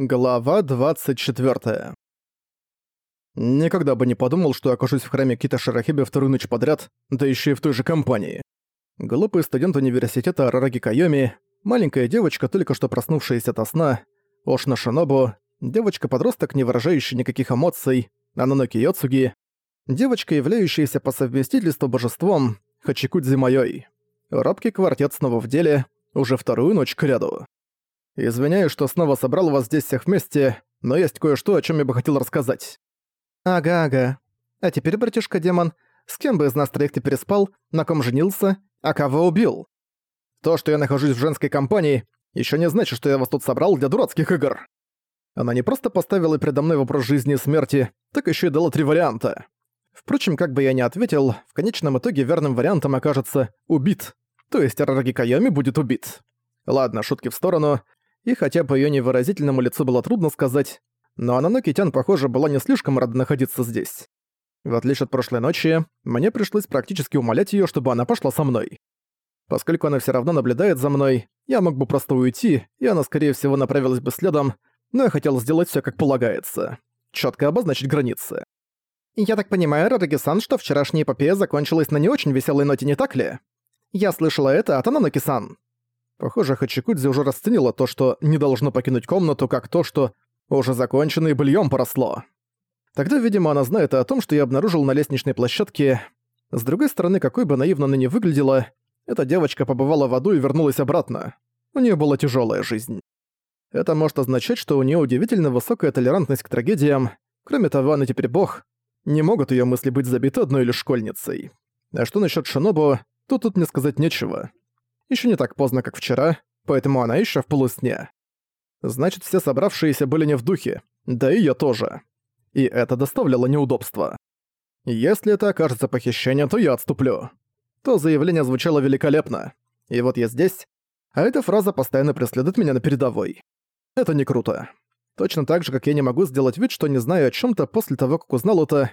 Глава 24. Никогда бы не подумал, что окажусь в храме Кита Шарахиби вторую ночь подряд, да еще и в той же компании. Глупый студент университета Арараги Кайоми, маленькая девочка, только что проснувшаяся от сна, Ошна Шинобу, девочка-подросток, не выражающая никаких эмоций, Ананоки Йоцуги, девочка, являющаяся по совместительству божеством, Хачикудзи Майой. Робкий квартет снова в деле, уже вторую ночь к ряду. Извиняюсь, что снова собрал вас здесь всех вместе, но есть кое-что, о чем я бы хотел рассказать». «Ага-ага. А теперь, братишка-демон, с кем бы из нас троих ты переспал, на ком женился, а кого убил?» «То, что я нахожусь в женской компании, еще не значит, что я вас тут собрал для дурацких игр». Она не просто поставила передо мной вопрос жизни и смерти, так еще и дала три варианта. Впрочем, как бы я ни ответил, в конечном итоге верным вариантом окажется «убит», то есть Арараги Кайоми будет убит. Ладно, шутки в сторону, и хотя по её невыразительному лицу было трудно сказать, но Ананоки Тян, похоже, была не слишком рада находиться здесь. В отличие от прошлой ночи, мне пришлось практически умолять её, чтобы она пошла со мной. Поскольку она всё равно наблюдает за мной, я мог бы просто уйти, и она, скорее всего, направилась бы следом, но я хотел сделать всё как полагается. Чётко обозначить границы. «Я так понимаю, Радаги-сан, что вчерашняя эпопея закончилась на не очень веселой ноте, не так ли? Я слышала это от Ананоки-сан». Похоже, Хачикудзи уже расценила то, что не должно покинуть комнату, как то, что уже закончено и быльём поросло. Тогда, видимо, она знает о том, что я обнаружил на лестничной площадке. С другой стороны, какой бы наивно она ни выглядела, эта девочка побывала в аду и вернулась обратно. У неё была тяжёлая жизнь. Это может означать, что у неё удивительно высокая толерантность к трагедиям. Кроме того, она теперь бог. Не могут её мысли быть забиты одной лишь школьницей. А что насчёт Шинобу, то тут мне сказать нечего. Еще не так поздно, как вчера, поэтому она еще в полусне. Значит, все собравшиеся были не в духе, да и я тоже. И это доставляло неудобства. Если это окажется похищение, то я отступлю. То заявление звучало великолепно. И вот я здесь, а эта фраза постоянно преследует меня на передовой. Это не круто. Точно так же, как я не могу сделать вид, что не знаю о чем то после того, как узнал это,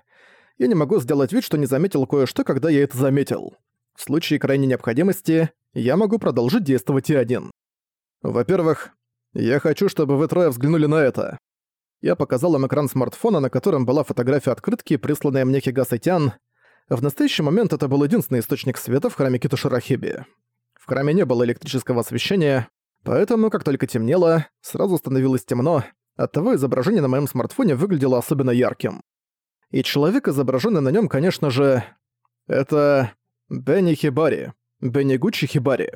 я не могу сделать вид, что не заметил кое-что, когда я это заметил. В случае крайней необходимости я могу продолжить действовать и один. Во-первых, я хочу, чтобы вы трое взглянули на это. Я показал им экран смартфона, на котором была фотография открытки, присланная мне Хигасайтян. В настоящий момент это был единственный источник света в храме Китушарахиби. В храме не было электрического освещения, поэтому, как только темнело, сразу становилось темно, оттого изображение на моем смартфоне выглядело особенно ярким. И человек, изображенный на нем, конечно же, это Бенни Хибари. Бенигучи Хибари.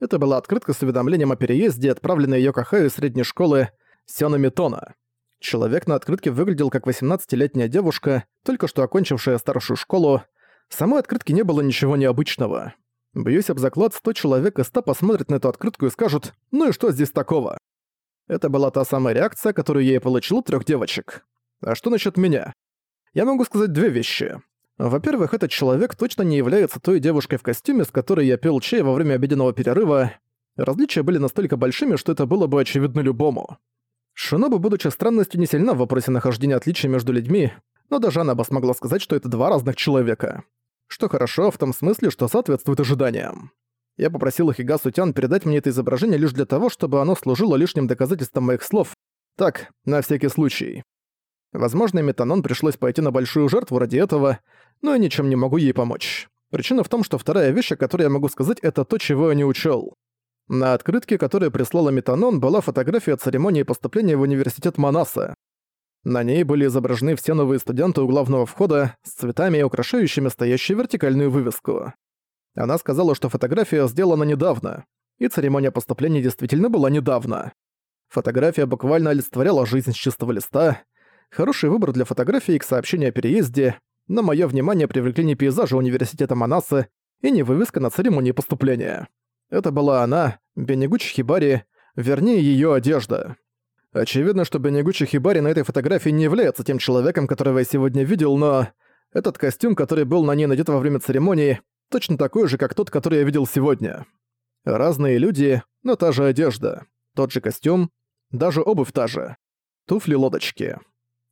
Это была открытка с уведомлением о переезде, отправленная Йокохаю из средней школы Сёна Митона. Человек на открытке выглядел как 18-летняя девушка, только что окончившая старшую школу. В самой открытке не было ничего необычного. Бьюсь об заклад, 100 человек из 100 посмотрят на эту открытку и скажут «Ну и что здесь такого?». Это была та самая реакция, которую я и получил от трёх девочек. А что насчет меня? Я могу сказать две вещи. Во-первых, этот человек точно не является той девушкой в костюме, с которой я пил чай во время обеденного перерыва. Различия были настолько большими, что это было бы очевидно любому. Шиноба, будучи странностью, не сильна в вопросе нахождения отличий между людьми, но даже она бы смогла сказать, что это два разных человека. Что хорошо в том смысле, что соответствует ожиданиям. Я попросил Хигасу Тян передать мне это изображение лишь для того, чтобы оно служило лишним доказательством моих слов. Так, на всякий случай. Возможно, Метанон пришлось пойти на большую жертву ради этого, но я ничем не могу ей помочь. Причина в том, что вторая вещь, о которой я могу сказать, это то, чего я не учёл. На открытке, которую прислала Метанон, была фотография церемонии поступления в университет Манаса. На ней были изображены все новые студенты у главного входа с цветами и украшающими стоящую вертикальную вывеску. Она сказала, что фотография сделана недавно, и церемония поступления действительно была недавно. Фотография буквально олицетворяла жизнь с чистого листа, Хороший выбор для фотографии к сообщению о переезде, но моё внимание привлекли не пейзажи университета Манасы и не вывеска на церемонии поступления. Это была она, Бенегучи Хибари, вернее, её одежда. Очевидно, что Бенегучи Хибари на этой фотографии не является тем человеком, которого я сегодня видел, но этот костюм, который был на ней надет во время церемонии, точно такой же, как тот, который я видел сегодня. Разные люди, но та же одежда, тот же костюм, даже обувь та же. Туфли-лодочки.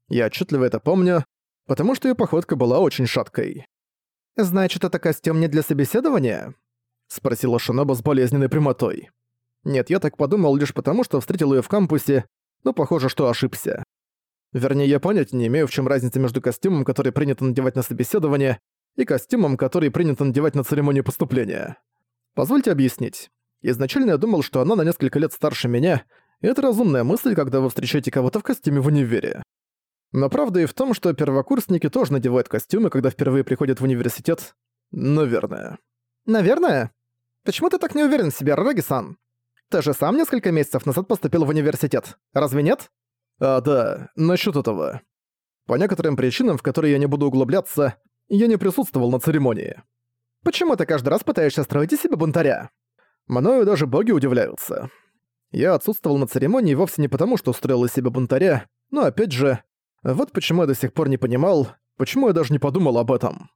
Я отчетливо это помню, потому что её походка была очень шаткой. «Значит, это костюм не для собеседования?» — спросила Шиноба с болезненной прямотой. Нет, я так подумал лишь потому, что встретил её в кампусе, но похоже, что ошибся. Вернее, я понятия не имею, в чем разница между костюмом, который принято надевать на собеседование, и костюмом, который принято надевать на церемонию поступления. Позвольте объяснить. Изначально я думал, что она на несколько лет старше меня, и это разумная мысль, когда вы встречаете кого-то в костюме в универе. Но правда и в том, что первокурсники тоже надевают костюмы, когда впервые приходят в университет. Наверное. Наверное? Почему ты так не уверен в себе, Раги-сан? Ты же сам несколько месяцев назад поступил в университет, разве нет? А, да, насчет этого. По некоторым причинам, в которые я не буду углубляться, я не присутствовал на церемонии. Почему ты каждый раз пытаешься строить из себя бунтаря? Мною даже боги удивляются. Я отсутствовал на церемонии вовсе не потому, что устроил из себя бунтаря, но опять же, вот почему я до сих пор не понимал, почему я даже не подумал об этом.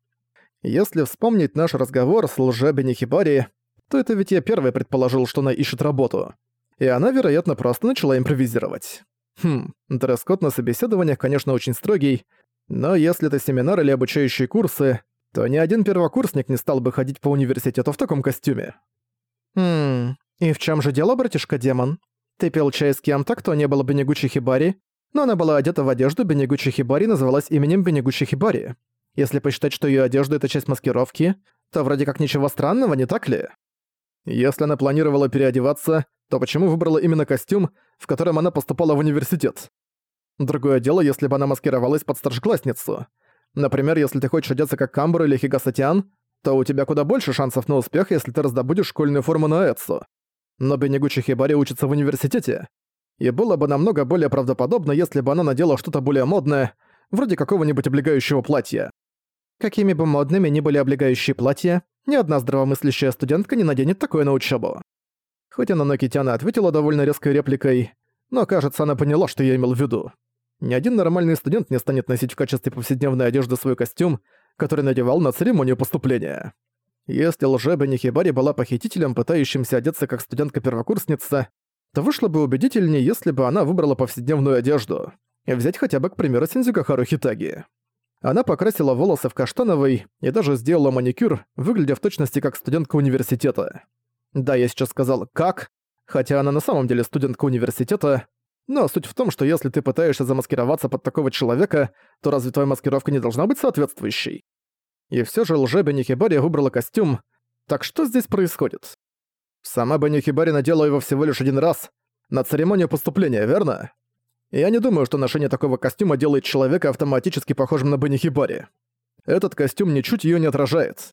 Если вспомнить наш разговор с лжебени Хибари, то это ведь я первый предположил, что она ищет работу. И она, вероятно, просто начала импровизировать. Хм, дресс-код на собеседованиях, конечно, очень строгий, но если это семинар или обучающие курсы, то ни один первокурсник не стал бы ходить по университету в таком костюме. «Хм, и в чем же дело, братишка-демон? Ты пил чай с кем-то, кто не был Бенегучи Хибари, но она была одета в одежду Бенегучи Хибари и называлась именем Бенегучи Хибари. Если посчитать, что ее одежда — это часть маскировки, то вроде как ничего странного, не так ли? Если она планировала переодеваться, то почему выбрала именно костюм, в котором она поступала в университет? Другое дело, если бы она маскировалась под старшеклассницу. Например, если ты хочешь одеться как Камбур или Хигасатян, то у тебя куда больше шансов на успех, если ты раздобудешь школьную форму на Эцу. Но Бенегучи Хибари учится в университете. И было бы намного более правдоподобно, если бы она надела что-то более модное, вроде какого-нибудь облегающего платья. Какими бы модными ни были облегающие платья, ни одна здравомыслящая студентка не наденет такое на учебу. Хоть она Нокитяна ответила довольно резкой репликой, но, кажется, она поняла, что я имел в виду. Ни один нормальный студент не станет носить в качестве повседневной одежды свой костюм, который надевал на церемонию поступления. Если лжеба Нихибари была похитителем, пытающимся одеться как студентка-первокурсница, то вышло бы убедительнее, если бы она выбрала повседневную одежду. Взять хотя бы, к примеру, Синдзюка Хитаги. Она покрасила волосы в каштановый и даже сделала маникюр, выглядя в точности как студентка университета. Да, я сейчас сказал «как», хотя она на самом деле студентка университета, но суть в том, что если ты пытаешься замаскироваться под такого человека, то разве твоя маскировка не должна быть соответствующей? И все же лже Бенихибари выбрала костюм. Так что здесь происходит? Сама Бенихибари надела его всего лишь один раз, на церемонию поступления, верно? Я не думаю, что ношение такого костюма делает человека автоматически похожим на Бенихибари. Этот костюм ничуть ее не отражает.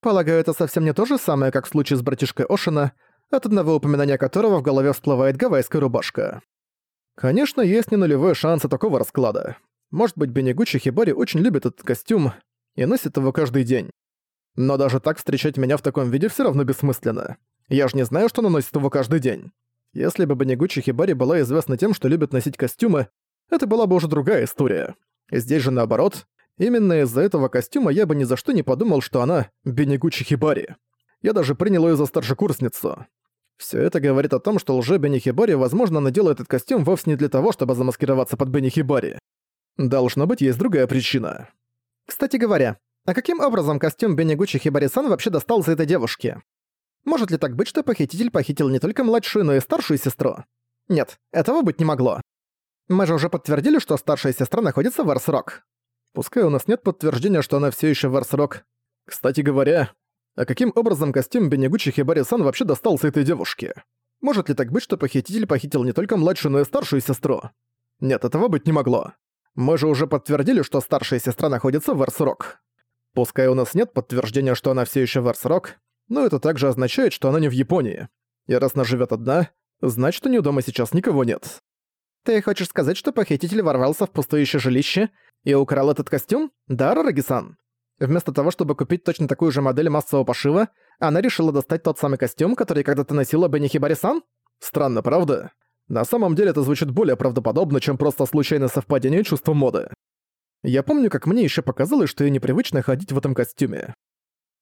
Полагаю, это совсем не то же самое, как в случае с братишкой Ошина, от одного упоминания которого в голове всплывает гавайская рубашка. Конечно, есть не нулевой шанс от такого расклада. Может быть, Бенегучи Хибари очень любит этот костюм и носит его каждый день. Но даже так встречать меня в таком виде все равно бессмысленно. Я же не знаю, что она носит его каждый день. Если бы Бенегучи Хибари была известна тем, что любит носить костюмы, это была бы уже другая история. Здесь же наоборот, именно из-за этого костюма я бы ни за что не подумал, что она Бенегучи Хибари. Я даже принял ее за старшекурсницу. Все это говорит о том, что лже Бенни Хибари, возможно, надела этот костюм вовсе не для того, чтобы замаскироваться под Бенни Хибари. Должно быть, есть другая причина. Кстати говоря, а каким образом костюм Бенни Хибари-сан вообще достался этой девушке? Может ли так быть, что похититель похитил не только младшую, но и старшую сестру? Нет, этого быть не могло. Мы же уже подтвердили, что старшая сестра находится в Арсрок. Пускай у нас нет подтверждения, что она все еще в Арсрок. Кстати говоря, а каким образом костюм Бенегучи Хибари-сан вообще достался этой девушке? Может ли так быть, что похититель похитил не только младшую, но и старшую сестру? Нет, этого быть не могло. Мы же уже подтвердили, что старшая сестра находится в Эрсрок. Пускай у нас нет подтверждения, что она все еще в Эрсрок, но это также означает, что она не в Японии. И раз она живет одна, значит, у нее дома сейчас никого нет. Ты хочешь сказать, что похититель ворвался в пустующее жилище и украл этот костюм? Да, Рараги-сан? Вместо того, чтобы купить точно такую же модель массового пошива, она решила достать тот самый костюм, который когда-то носила Бенни Хибари-сан? Странно, правда? На самом деле это звучит более правдоподобно, чем просто случайное совпадение чувства моды. Я помню, как мне еще показалось, что ей непривычно ходить в этом костюме.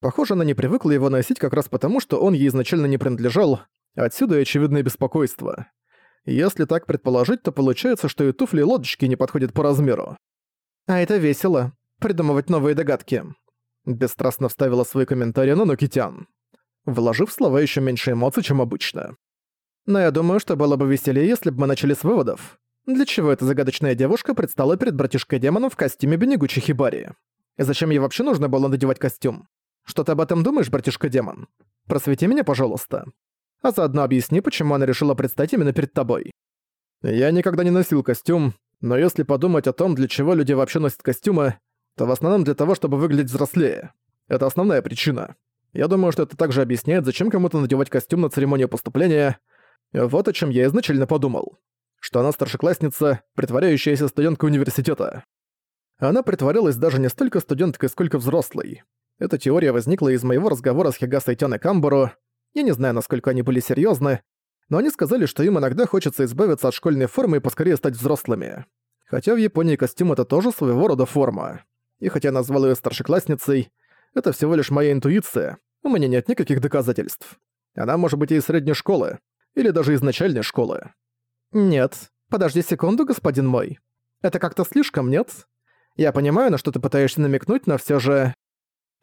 Похоже, она не привыкла его носить как раз потому, что он ей изначально не принадлежал, отсюда и очевидное беспокойство. Если так предположить, то получается, что и туфли и лодочки не подходят по размеру. А это весело придумывать новые догадки. Бесстрастно вставила свой комментарий на Нокитян, вложив слова еще меньше эмоций, чем обычно. Но я думаю, что было бы веселее, если бы мы начали с выводов. Для чего эта загадочная девушка предстала перед братишкой-демоном в костюме Бенегучи Хибари? И зачем ей вообще нужно было надевать костюм? Что ты об этом думаешь, братишка-демон? Просвети меня, пожалуйста. А заодно объясни, почему она решила предстать именно перед тобой. Я никогда не носил костюм, но если подумать о том, для чего люди вообще носят костюмы, то в основном для того, чтобы выглядеть взрослее. Это основная причина. Я думаю, что это также объясняет, зачем кому-то надевать костюм на церемонию поступления. Вот о чем я изначально подумал. Что она старшеклассница, притворяющаяся студенткой университета. Она притворялась даже не столько студенткой, сколько взрослой. Эта теория возникла из моего разговора с Хигасой Тян и Камбару. Я не знаю, насколько они были серьезны, но они сказали, что им иногда хочется избавиться от школьной формы и поскорее стать взрослыми. Хотя в Японии костюм это тоже своего рода форма. И хотя я назвал ее старшеклассницей, это всего лишь моя интуиция, у меня нет никаких доказательств. Она может быть и из средней школы, или даже из начальной школы. Нет, подожди секунду, господин мой. Это как-то слишком, нет? Я понимаю, на что ты пытаешься намекнуть, но все же...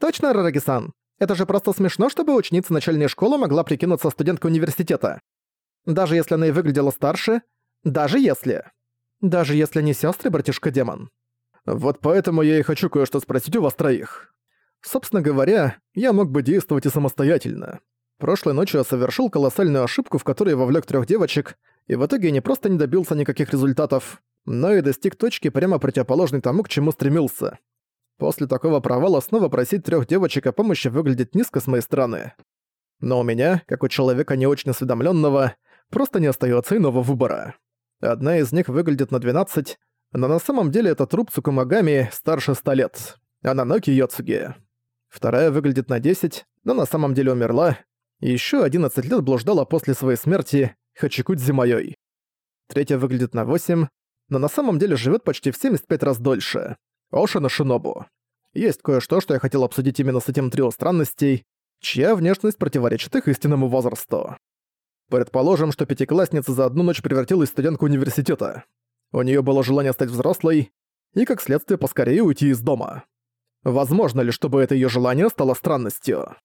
Точно, Рараги-сан? Это же просто смешно, чтобы ученица начальной школы могла прикинуться студенткой университета. Даже если она и выглядела старше, даже если. Даже если не сестры, братишка-демон. Вот поэтому я и хочу кое-что спросить у вас троих. Собственно говоря, я мог бы действовать и самостоятельно. Прошлой ночью я совершил колоссальную ошибку, в которой вовлек трех девочек, и в итоге не просто не добился никаких результатов, но и достиг точки прямо противоположной тому, к чему стремился. После такого провала снова просить трех девочек о помощи выглядит низко с моей стороны. Но у меня, как у человека не очень осведомленного, просто не остается иного выбора. Одна из них выглядит на 12, но на самом деле это труп Цукумагами старше 100 лет, Ананоки Йоцуги. Вторая выглядит на 10, но на самом деле умерла, и ещё 11 лет блуждала после своей смерти Хачикудзи Майой. Третья выглядит на 8, но на самом деле живет почти в 75 раз дольше. Ошина Шинобу. Есть кое-что, что я хотел обсудить именно с этим трио странностей, чья внешность противоречит их истинному возрасту. Предположим, что пятиклассница за одну ночь превратилась в студентку университета. У нее было желание стать взрослой и, как следствие, поскорее уйти из дома. Возможно ли, чтобы это ее желание стало странностью?